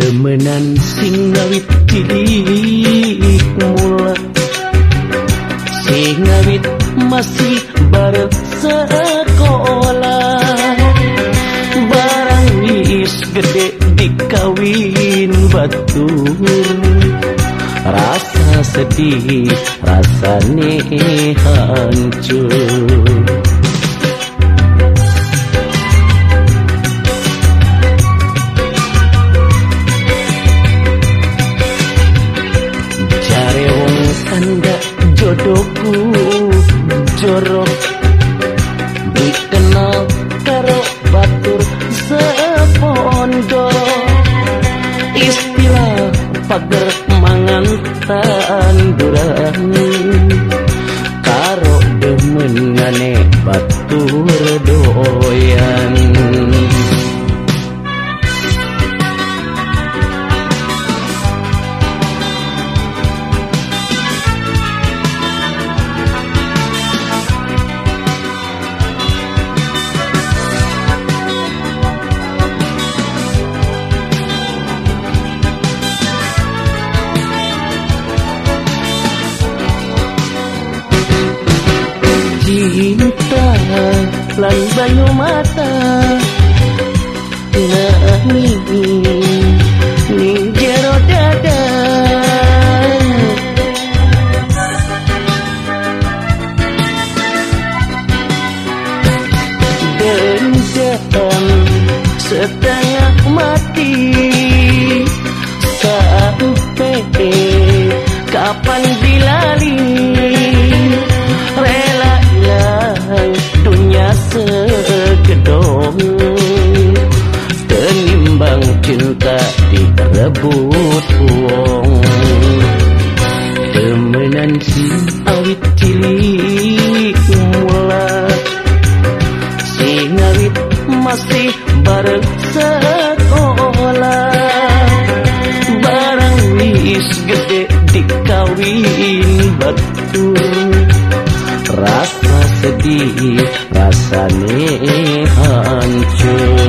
temenan singawit didik mula. Ngawit masih bareng sekolah barang is gede dikawin batur. Rasa sedih rasane hancur. Tanda jodohku jorok dikenal karo batur sepondo istilah pager mangan tanduran. Karo demenane batur doyan cinta lan banyu mata nani ning jero dada dendam setengah Temenan si awit cilik mula Si ngawit masih bareng sekolah. Barang wis gede dikawin betul Rasa sedih rasane hancur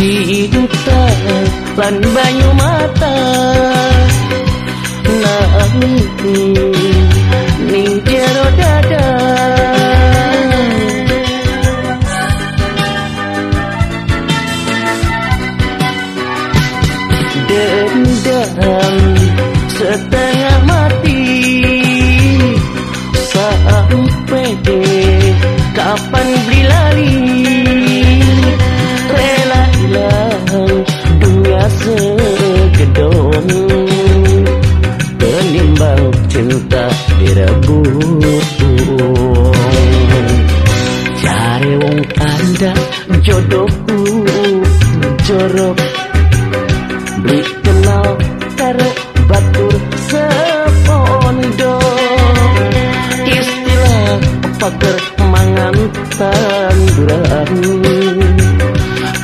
cinta lan banyu mata nang ning jero dada. Dendam setengah mati sampai kapan direbut cari wong tanda jodohku jorok beli kenal karo batur sepondo. Istilah pager mangan tanduran.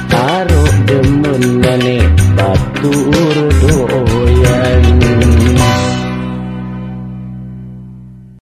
Karo demenane batur